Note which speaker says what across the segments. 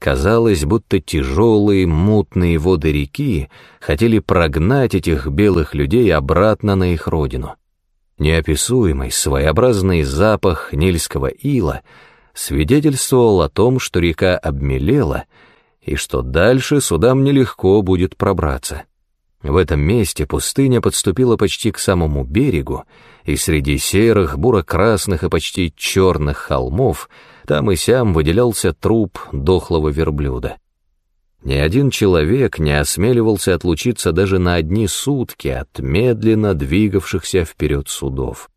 Speaker 1: Казалось, будто тяжелые мутные воды реки хотели прогнать этих белых людей обратно на их родину. Неописуемый, своеобразный запах нильского ила свидетельствовал о том, что река обмелела и что дальше судам нелегко будет пробраться. В этом месте пустыня подступила почти к самому берегу, и среди серых, буро-красных и почти черных холмов там и сям выделялся труп дохлого верблюда. Ни один человек не осмеливался отлучиться даже на одни сутки от медленно двигавшихся вперед судов.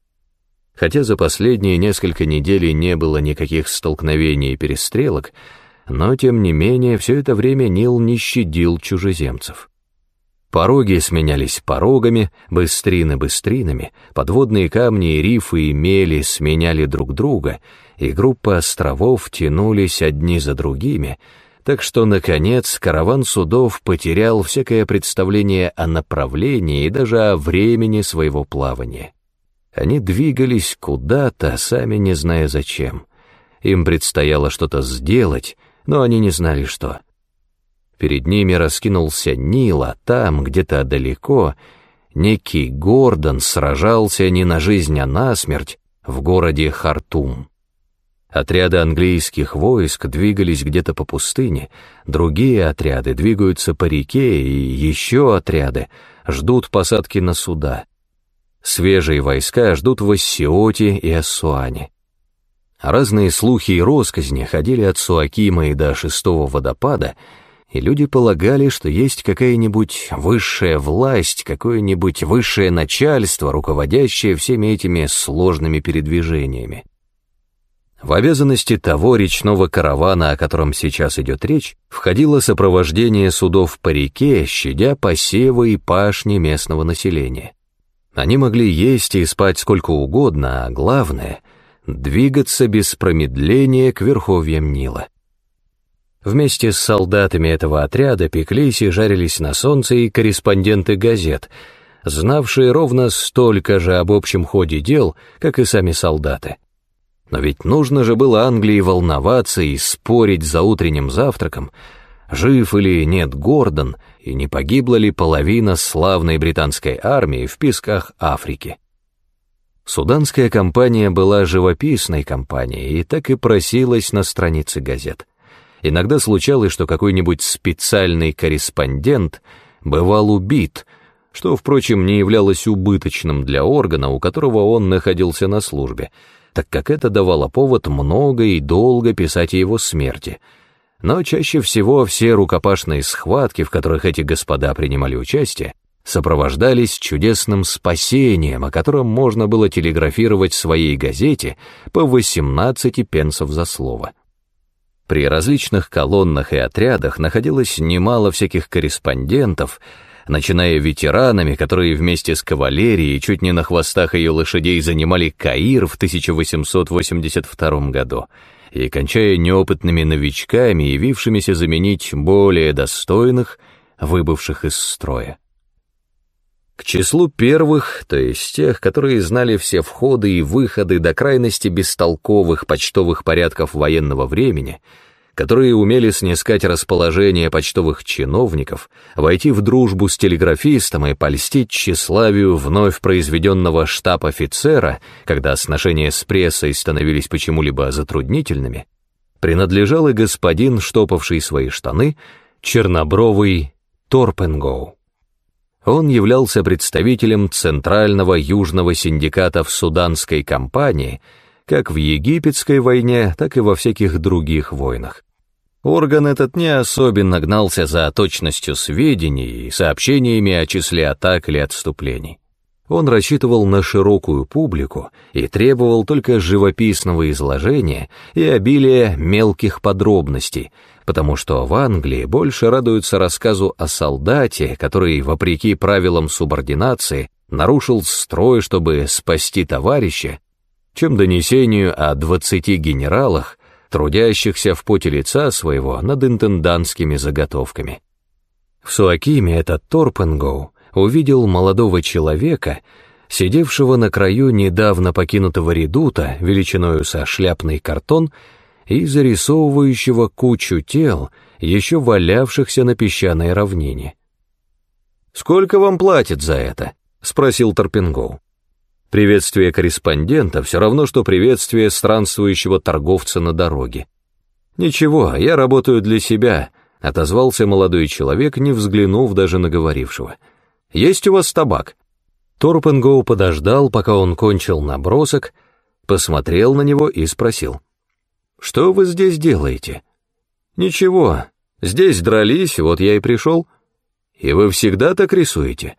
Speaker 1: Хотя за последние несколько недель не было никаких столкновений и перестрелок, но тем не менее все это время Нил не щадил чужеземцев. Пороги сменялись порогами, быстрины быстринами, подводные камни и рифы и мели сменяли друг друга, и группы островов тянулись одни за другими, так что, наконец, караван судов потерял всякое представление о направлении и даже о времени своего плавания. Они двигались куда-то, сами не зная зачем. Им предстояло что-то сделать, но они не знали что. Перед ними раскинулся Нил, а там, где-то далеко, некий Гордон сражался не на жизнь, а на смерть в городе Хартум. Отряды английских войск двигались где-то по пустыне, другие отряды двигаются по реке, и еще отряды ждут посадки на суда. Свежие войска ждут в Ассиоте и Ассуане. Разные слухи и росказни ходили от Суакима и до шестого водопада — и люди полагали, что есть какая-нибудь высшая власть, какое-нибудь высшее начальство, руководящее всеми этими сложными передвижениями. В обязанности того речного каравана, о котором сейчас идет речь, входило сопровождение судов по реке, щадя посевы и пашни местного населения. Они могли есть и спать сколько угодно, а главное — двигаться без промедления к верховьям Нила. Вместе с солдатами этого отряда пеклись и жарились на солнце и корреспонденты газет, знавшие ровно столько же об общем ходе дел, как и сами солдаты. Но ведь нужно же было Англии волноваться и спорить за утренним завтраком, жив или нет Гордон, и не погибла ли половина славной британской армии в песках Африки. Суданская компания была живописной компанией и так и просилась на страницы газет. Иногда случалось, что какой-нибудь специальный корреспондент бывал убит, что, впрочем, не являлось убыточным для органа, у которого он находился на службе, так как это давало повод много и долго писать о его смерти. Но чаще всего все рукопашные схватки, в которых эти господа принимали участие, сопровождались чудесным спасением, о котором можно было телеграфировать своей газете по 18 пенсов за слово. При различных колоннах и отрядах находилось немало всяких корреспондентов, начиная ветеранами, которые вместе с кавалерией чуть не на хвостах ее лошадей занимали Каир в 1882 году, и кончая неопытными новичками, явившимися заменить более достойных, выбывших из строя. К числу первых, то есть тех, которые знали все входы и выходы до крайности бестолковых почтовых порядков военного времени, которые умели снискать расположение почтовых чиновников, войти в дружбу с телеграфистом и польстить тщеславию вновь произведенного штаб-офицера, когда сношения с прессой становились почему-либо затруднительными, принадлежал и господин, штопавший свои штаны, чернобровый Торпенгоу. Он являлся представителем Центрального Южного синдиката в Суданской компании, как в Египетской войне, так и во всяких других войнах. Орган этот не особенно гнался за точностью сведений и сообщениями о числе атак или отступлений. Он рассчитывал на широкую публику и требовал только живописного изложения и обилия мелких подробностей, потому что в Англии больше радуются рассказу о солдате, который, вопреки правилам субординации, нарушил строй, чтобы спасти товарища, чем донесению о двадцати генералах, трудящихся в поте лица своего над интендантскими заготовками. В Суакиме этот Торпенгоу увидел молодого человека, сидевшего на краю недавно покинутого редута величиною со шляпный картон и зарисовывающего кучу тел, еще валявшихся на песчаной равнине. «Сколько вам платят за это?» — спросил Торпингоу. Приветствие корреспондента все равно, что приветствие странствующего торговца на дороге. «Ничего, я работаю для себя», — отозвался молодой человек, не взглянув даже на говорившего. «Есть у вас табак?» Торпенгоу подождал, пока он кончил набросок, посмотрел на него и спросил. «Что вы здесь делаете?» «Ничего, здесь дрались, вот я и пришел». «И вы всегда так рисуете?»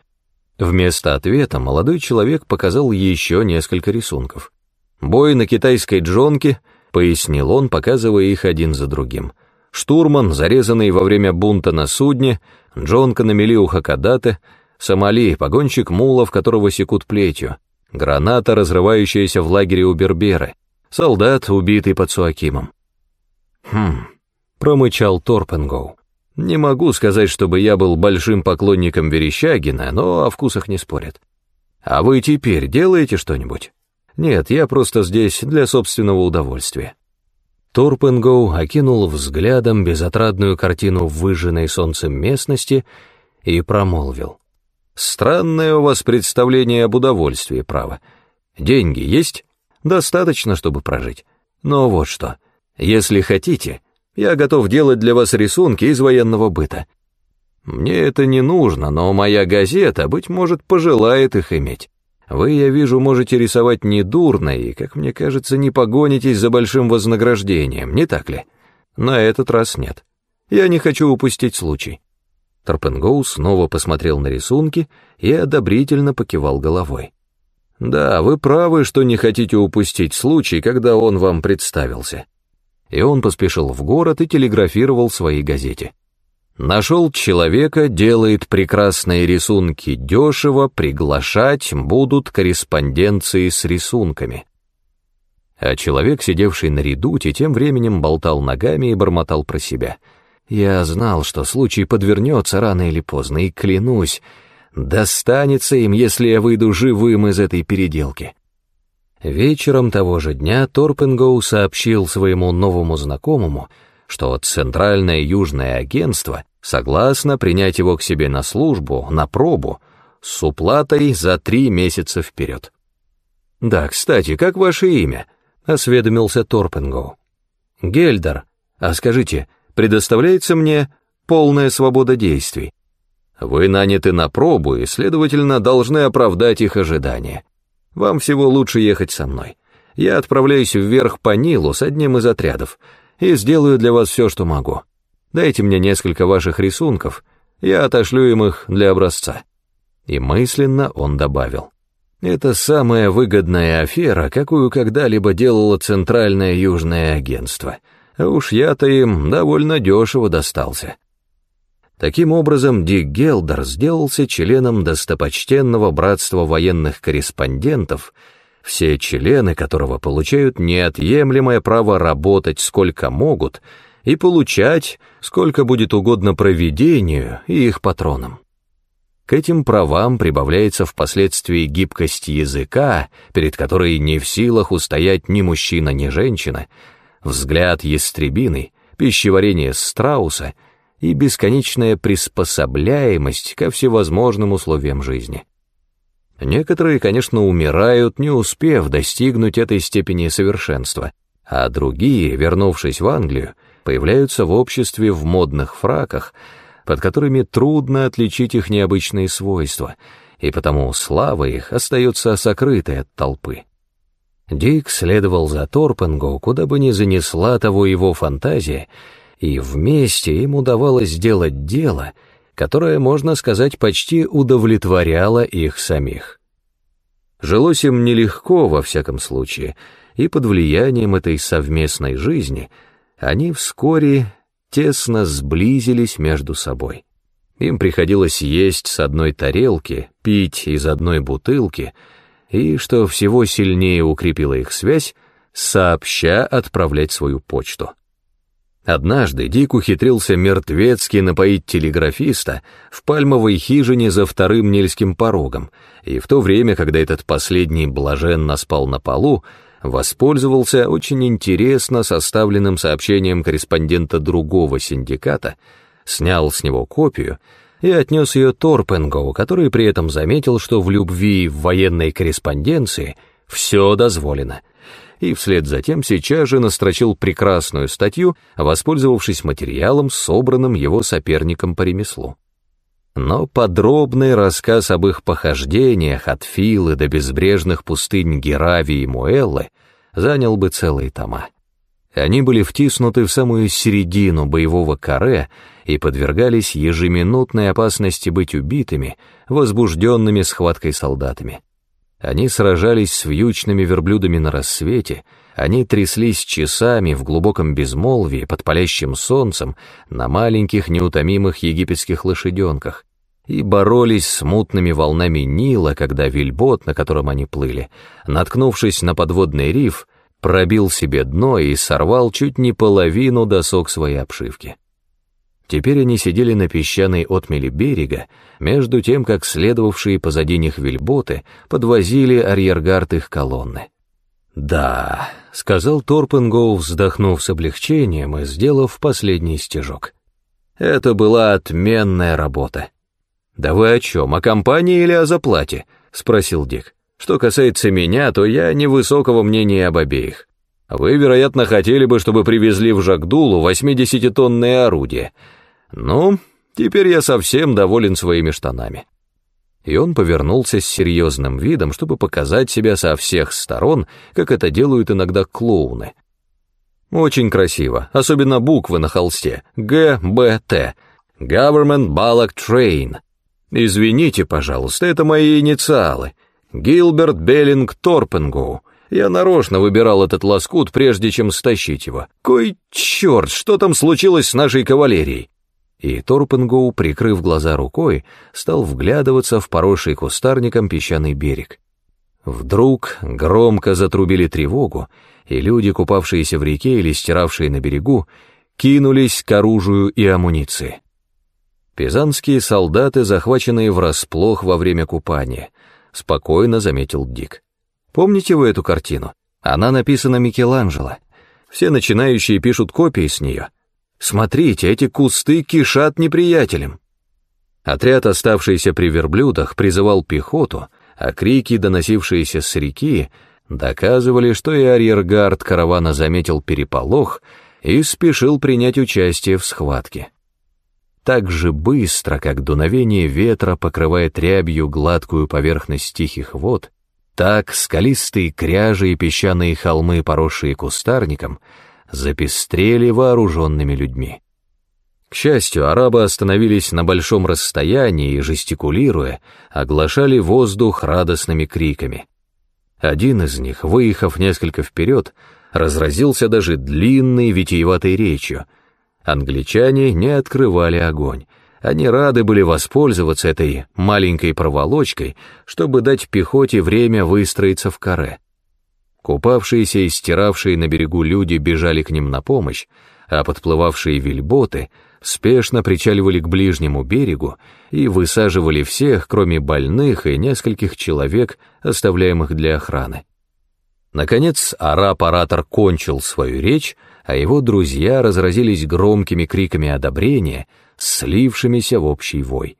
Speaker 1: Вместо ответа молодой человек показал еще несколько рисунков. «Бой на китайской джонке», — пояснил он, показывая их один за другим. «Штурман, зарезанный во время бунта на судне, джонка на мели у Хакадате, Сомали, погонщик мулов, которого секут плетью, граната, разрывающаяся в лагере у Берберы, солдат, убитый под Суакимом». «Хм», — промычал Торпенгоу. Не могу сказать, чтобы я был большим поклонником Верещагина, но о вкусах не спорят. А вы теперь делаете что-нибудь? Нет, я просто здесь для собственного удовольствия. Торпенгоу окинул взглядом безотрадную картину выжженной солнцем местности и промолвил. «Странное у вас представление об удовольствии, право. Деньги есть? Достаточно, чтобы прожить. Но вот что, если хотите, я готов делать для вас рисунки из военного быта. Мне это не нужно, но моя газета, быть может, пожелает их иметь. Вы, я вижу, можете рисовать недурно и, как мне кажется, не погонитесь за большим вознаграждением, не так ли? На этот раз нет. Я не хочу упустить случай». Торпенгоу снова посмотрел на рисунки и одобрительно покивал головой. «Да, вы правы, что не хотите упустить случай, когда он вам представился и он поспешил в город и телеграфировал своей газете. Нашел человека, делает прекрасные рисунки дешево, приглашать будут корреспонденции с рисунками. А человек, сидевший на редуте, тем временем болтал ногами и бормотал про себя. Я знал, что случай подвернется рано или поздно, и клянусь, достанется им, если я выйду живым из этой переделки. Вечером того же дня Торпенгоу сообщил своему новому знакомому, что Центральное Южное агентство согласно принять его к себе на службу, на пробу, с уплатой за три месяца вперед. «Да, кстати, как ваше имя?» — осведомился Торпенгоу. «Гельдер, а скажите, предоставляется мне полная свобода действий? Вы наняты на пробу и, следовательно, должны оправдать их ожидания. Вам всего лучше ехать со мной. Я отправляюсь вверх по Нилу с одним из отрядов и сделаю для вас все, что могу. Дайте мне несколько ваших рисунков, я отошлю им их для образца». И мысленно он добавил. «Это самая выгодная афера, какую когда-либо делало Центральное Южное агентство. Уж я-то им довольно дешево достался». Таким образом, Дик Гелдер сделался членом достопочтенного братства военных корреспондентов, все члены которого получают неотъемлемое право работать сколько могут и получать сколько будет угодно проведению и их патронам. К этим правам прибавляется впоследствии гибкость языка, перед которой не в силах устоять ни мужчина, ни женщина, взгляд ястребины, пищеварение страуса — и бесконечная приспособляемость ко всевозможным условиям жизни. Некоторые, конечно, умирают, не успев достигнуть этой степени совершенства, а другие, вернувшись в Англию, появляются в обществе в модных фраках, под которыми трудно отличить их необычные свойства, и потому слава их остается сокрытой от толпы. Дик следовал за Торпенго, куда бы ни занесла того его фантазия, и вместе им удавалось сделать дело, которое, можно сказать, почти удовлетворяло их самих. Жилось им нелегко, во всяком случае, и под влиянием этой совместной жизни они вскоре тесно сблизились между собой. Им приходилось есть с одной тарелки, пить из одной бутылки, и, что всего сильнее укрепило их связь, сообща отправлять свою почту. Однажды Дик ухитрился мертвецки напоить телеграфиста в пальмовой хижине за вторым Нильским порогом, и в то время, когда этот последний блаженно спал на полу, воспользовался очень интересно составленным сообщением корреспондента другого синдиката, снял с него копию и отнес ее Торпенгоу, который при этом заметил, что в любви в военной корреспонденции все дозволено, и вслед за тем сейчас же настрочил прекрасную статью, воспользовавшись материалом, собранным его соперником по ремеслу. Но подробный рассказ об их похождениях от Филы до безбрежных пустынь Геравии и Муэллы занял бы целые тома. Они были втиснуты в самую середину боевого каре и подвергались ежеминутной опасности быть убитыми, возбужденными схваткой солдатами. Они сражались с вьючными верблюдами на рассвете, они тряслись часами в глубоком безмолвии под палящим солнцем на маленьких неутомимых египетских лошаденках и боролись с мутными волнами Нила, когда вельбот, на котором они плыли, наткнувшись на подводный риф, пробил себе дно и сорвал чуть не половину досок своей обшивки. Теперь они сидели на песчаной отмели берега, между тем, как следовавшие позади них вельботы подвозили арьергард их колонны. «Да», — сказал Торпенгоу, вздохнув с облегчением и сделав последний стежок. «Это была отменная работа». «Да вы о чем, о компании или о заплате?» — спросил Дик. Что касается меня, то я невысокого мнения об обеих. Вы, вероятно, хотели бы, чтобы привезли в Жагдулу 80-тонное орудие. Ну, теперь я совсем доволен своими штанами». И он повернулся с серьезным видом, чтобы показать себя со всех сторон, как это делают иногда клоуны. Очень красиво, особенно буквы на холсте. Г, Б, Т. Government Ballot Train. Извините, пожалуйста, это мои инициалы. Гилберт Беллинг Торпенгоу. Я нарочно выбирал этот лоскут, прежде чем стащить его. Кой черт, что там случилось с нашей кавалерией? И Торпенгоу, прикрыв глаза рукой, стал вглядываться в поросший кустарником песчаный берег. Вдруг громко затрубили тревогу, и люди, купавшиеся в реке или стиравшие на берегу, кинулись к оружию и амуниции. Пизанские солдаты, захваченные врасплох во время купания — спокойно заметил Дик. Помните вы эту картину? Она написана Микеланджело. Все начинающие пишут копии с нее. Смотрите, эти кусты кишат неприятелем. Отряд, оставшийся при верблюдах, призывал пехоту, а крики, доносившиеся с реки, доказывали, что и арьергард каравана заметил переполох и спешил принять участие в схватке. Так же быстро, как дуновение ветра покрывает рябью гладкую поверхность тихих вод, так скалистые кряжи и песчаные холмы, поросшие кустарником, запестрели вооруженными людьми. К счастью, арабы остановились на большом расстоянии и, жестикулируя, оглашали воздух радостными криками. Один из них, выехав несколько вперед, разразился даже длинной витиеватой речью — Англичане не открывали огонь. Они рады были воспользоваться этой маленькой проволочкой, чтобы дать пехоте время выстроиться в каре. Купавшиеся и стиравшие на берегу люди бежали к ним на помощь, а подплывавшие вельботы спешно причаливали к ближнему берегу и высаживали всех, кроме больных и нескольких человек, оставляемых для охраны. Наконец, араб-оратор кончил свою речь, а его друзья разразились громкими криками одобрения, слившимися в общий вой.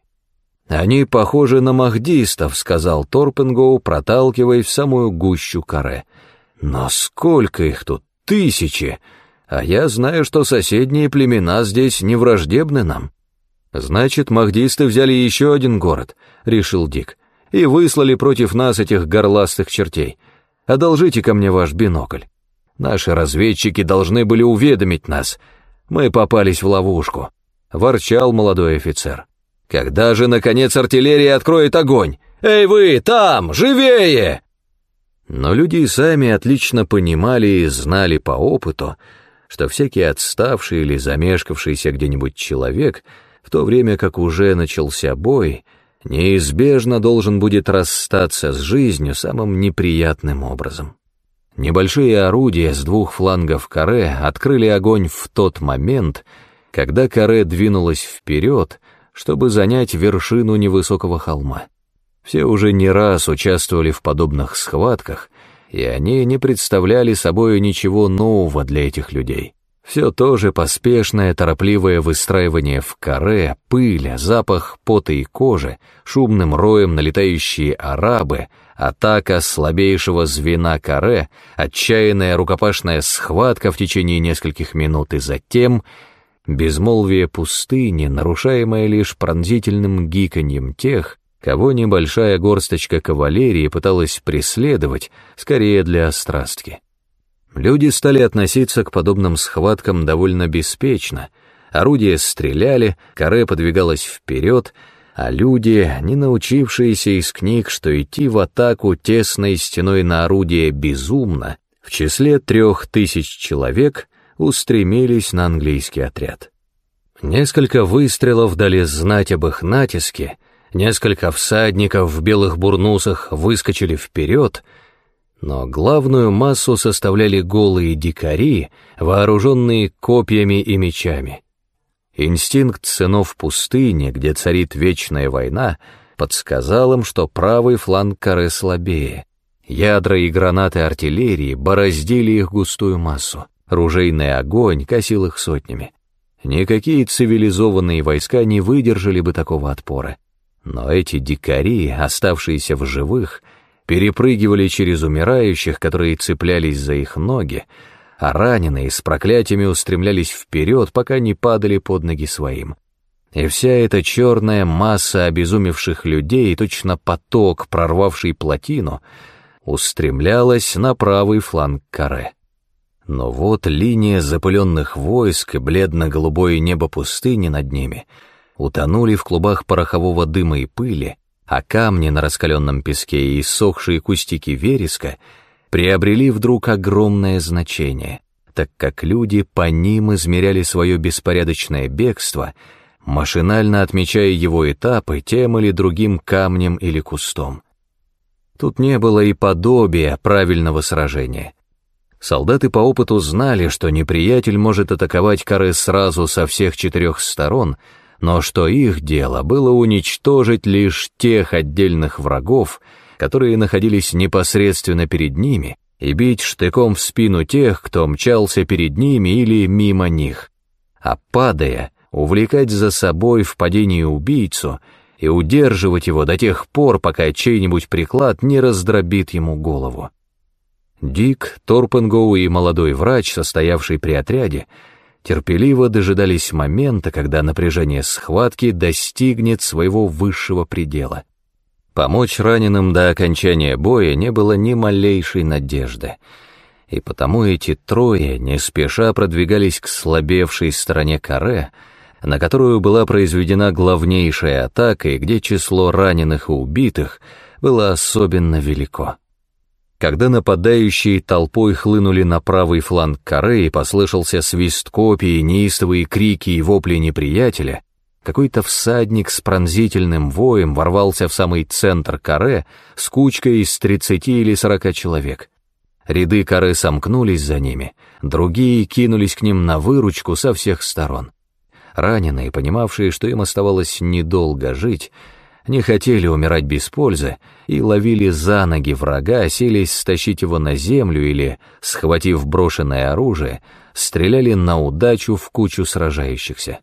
Speaker 1: «Они похожи на махдистов», — сказал Торпенгоу, проталкиваясь в самую гущу каре. «Но сколько их тут? Тысячи! А я знаю, что соседние племена здесь не враждебны нам». «Значит, махдисты взяли еще один город», — решил Дик, «и выслали против нас этих горластых чертей. Одолжите ко мне ваш бинокль». Наши разведчики должны были уведомить нас. Мы попались в ловушку», — ворчал молодой офицер. «Когда же, наконец, артиллерия откроет огонь? Эй вы, там, живее!» Но люди сами отлично понимали и знали по опыту, что всякий отставший или замешкавшийся где-нибудь человек, в то время как уже начался бой, неизбежно должен будет расстаться с жизнью самым неприятным образом. Небольшие орудия с двух флангов каре открыли огонь в тот момент, когда каре двинулась вперед, чтобы занять вершину невысокого холма. Все уже не раз участвовали в подобных схватках и они не представляли собой ничего нового для этих людей. Все то же поспешное, торопливое выстраивание в каре, пыль, запах пота и кожи, шумным роем налетающие арабы, атака слабейшего звена каре, отчаянная рукопашная схватка в течение нескольких минут и затем безмолвие пустыни, нарушаемое лишь пронзительным гиканьем тех, кого небольшая горсточка кавалерии пыталась преследовать, скорее для острастки. Люди стали относиться к подобным схваткам довольно беспечно. Орудия стреляли, каре подвигалось вперед, а люди, не научившиеся из книг, что идти в атаку тесной стеной на орудие безумно, в числе трех тысяч человек устремились на английский отряд. Несколько выстрелов дали знать об их натиске, несколько всадников в белых бурнусах выскочили вперед — но главную массу составляли голые дикари, вооруженные копьями и мечами. Инстинкт сынов пустыни, где царит вечная война, подсказал им, что правый фланг коры слабее. Ядра и гранаты артиллерии бороздили их густую массу. Ружейный огонь косил их сотнями. Никакие цивилизованные войска не выдержали бы такого отпора. Но эти дикари, оставшиеся в живых, перепрыгивали через умирающих, которые цеплялись за их ноги, а раненые с проклятиями устремлялись вперед, пока не падали под ноги своим. И вся эта черная масса обезумевших людей, точно поток, прорвавший плотину, устремлялась на правый фланг каре. Но вот линия запыленных войск и бледно-голубое небо пустыни над ними утонули в клубах порохового дыма и пыли, а камни на раскаленном песке и иссохшие кустики вереска приобрели вдруг огромное значение, так как люди по ним измеряли свое беспорядочное бегство, машинально отмечая его этапы тем или другим камнем или кустом. Тут не было и подобия правильного сражения. Солдаты по опыту знали, что неприятель может атаковать коры сразу со всех четырех сторон — но что их дело было уничтожить лишь тех отдельных врагов, которые находились непосредственно перед ними, и бить штыком в спину тех, кто мчался перед ними или мимо них, а падая, увлекать за собой в падении убийцу и удерживать его до тех пор, пока чей-нибудь приклад не раздробит ему голову. Дик, Торпенгоу и молодой врач, состоявший при отряде, терпеливо дожидались момента, когда напряжение схватки достигнет своего высшего предела. Помочь раненым до окончания боя не было ни малейшей надежды, и потому эти трое не спеша продвигались к слабевшей стороне каре, на которую была произведена главнейшая атака и где число раненых и убитых было особенно велико. Когда нападающие толпой хлынули на правый фланг коры и послышался свист копий, неистовые крики и вопли неприятеля, какой-то всадник с пронзительным воем ворвался в самый центр каре с кучкой из тридцати или сорока человек. Ряды коры сомкнулись за ними, другие кинулись к ним на выручку со всех сторон. Раненые, понимавшие, что им оставалось недолго жить, не хотели умирать без пользы и ловили за ноги врага, селись стащить его на землю или, схватив брошенное оружие, стреляли на удачу в кучу сражающихся.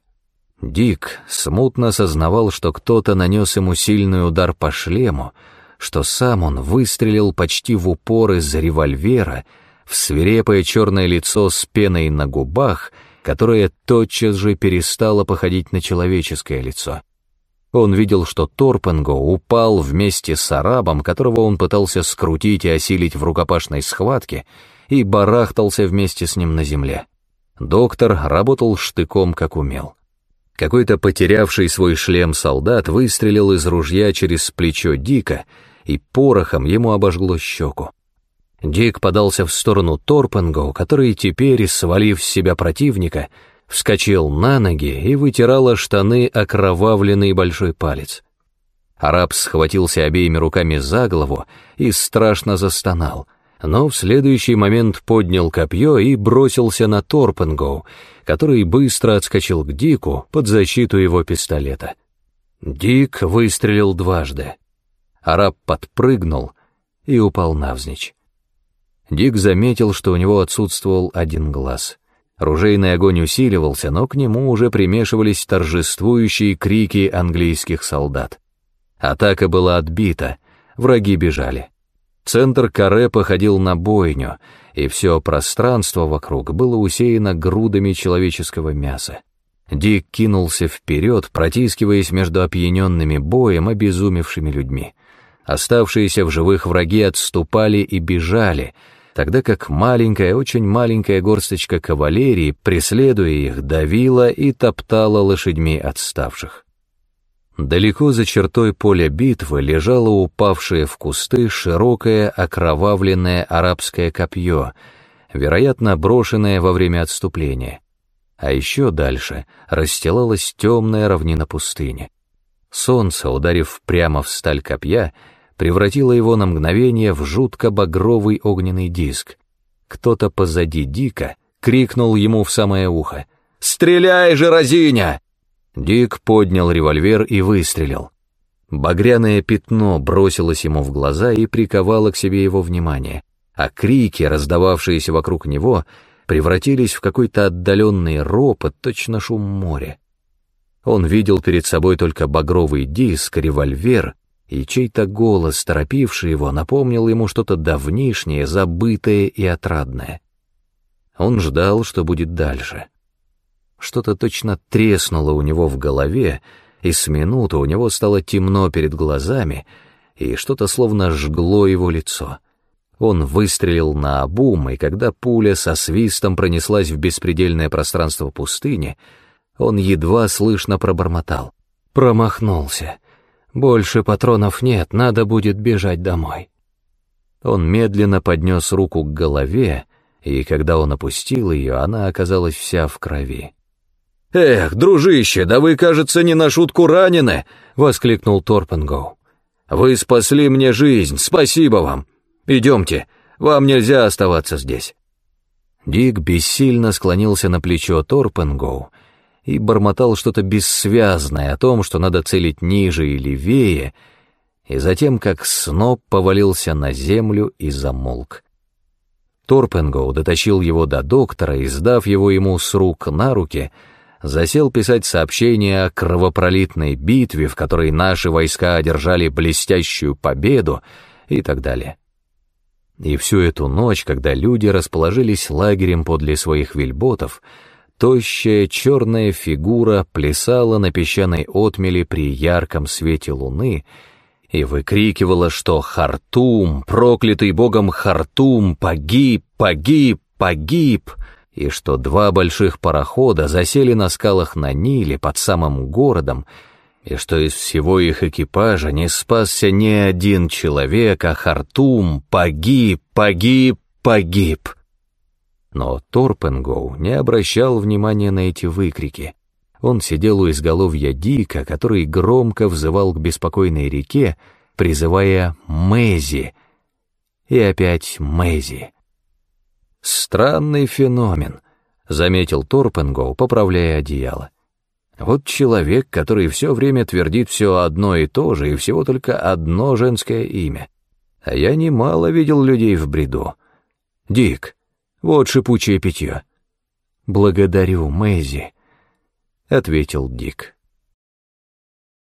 Speaker 1: Дик смутно сознавал, что кто-то нанес ему сильный удар по шлему, что сам он выстрелил почти в упор из револьвера в свирепое черное лицо с пеной на губах, которое тотчас же перестало походить на человеческое лицо. Он видел, что Торпенго упал вместе с арабом, которого он пытался скрутить и осилить в рукопашной схватке, и барахтался вместе с ним на земле. Доктор работал штыком, как умел. Какой-то потерявший свой шлем солдат выстрелил из ружья через плечо Дика, и порохом ему обожгло щеку. Дик подался в сторону Торпенго, который теперь, свалив с себя противника, вскочил на ноги и вытирала штаны окровавленный большой палец. Араб схватился обеими руками за голову и страшно застонал, но в следующий момент поднял копье и бросился на Торпенгоу, который быстро отскочил к Дику под защиту его пистолета. Дик выстрелил дважды. Араб подпрыгнул и упал навзничь. Дик заметил, что у него отсутствовал один глаз. Ружейный огонь усиливался, но к нему уже примешивались торжествующие крики английских солдат. Атака была отбита, враги бежали. Центр каре походил на бойню, и все пространство вокруг было усеяно грудами человеческого мяса. Дик кинулся вперед, протискиваясь между опьяненными боем обезумевшими людьми. Оставшиеся в живых враги отступали и бежали, тогда как маленькая, очень маленькая горсточка кавалерии, преследуя их, давила и топтала лошадьми отставших. Далеко за чертой поля битвы лежало упавшее в кусты широкое окровавленное арабское копье, вероятно, брошенное во время отступления а еще дальше расстилалась темная равнина пустыни. Солнце, ударив прямо в сталь копья, превратило его на мгновение в жутко багровый огненный диск. Кто-то позади Дика крикнул ему в самое ухо «Стреляй же, разиня!» Дик поднял револьвер и выстрелил. Багряное пятно бросилось ему в глаза и приковало к себе его внимание, а крики, раздававшиеся вокруг него, превратились в какой-то отдаленный ропот, точно шум моря. Он видел перед собой только багровый диск, револьвер, и чей-то голос, торопивший его, напомнил ему что-то давнишнее, забытое и отрадное. Он ждал, что будет дальше. Что-то точно треснуло у него в голове, и с минуты у него стало темно перед глазами, и что-то словно жгло его лицо — он выстрелил на обум, и когда пуля со свистом пронеслась в беспредельное пространство пустыни, он едва слышно пробормотал. Промахнулся. Больше патронов нет, надо будет бежать домой. Он медленно поднес руку к голове, и когда он опустил ее, она оказалась вся в крови. «Эх, дружище, да вы, кажется, не на шутку ранены!» — воскликнул Торпенгоу. «Вы спасли мне жизнь, спасибо вам! Идемте, вам нельзя оставаться здесь». Дик бессильно склонился на плечо Торпенгоу и бормотал что-то бессвязное о том, что надо целить ниже и левее, и затем, как сноп, повалился на землю и замолк. Торпенгоу дотащил его до доктора и, сдав его ему с рук на руки, засел писать сообщение о кровопролитной битве, в которой наши войска одержали блестящую победу и так далее. И всю эту ночь, когда люди расположились лагерем подле своих вельботов, тощая черная фигура плясала на песчаной отмели при ярком свете луны и выкрикивала, что Хартум, проклятый богом Хартум, погиб, погиб, погиб, и что два больших парохода засели на скалах на Ниле под самым городом, и что из всего их экипажа не спасся ни один человек, а Хартум погиб, погиб, погиб. Но Торпенгоу не обращал внимания на эти выкрики. Он сидел у изголовья Дика, который громко взывал к беспокойной реке, призывая Мэзи. И опять Мэзи. «Странный феномен», — заметил Торпенгоу, поправляя одеяло. Вот человек, который все время твердит все одно и то же, и всего только одно женское имя. А я немало видел людей в бреду. Дик, вот шипучее питье. «Благодарю, Мэйзи», — ответил Дик.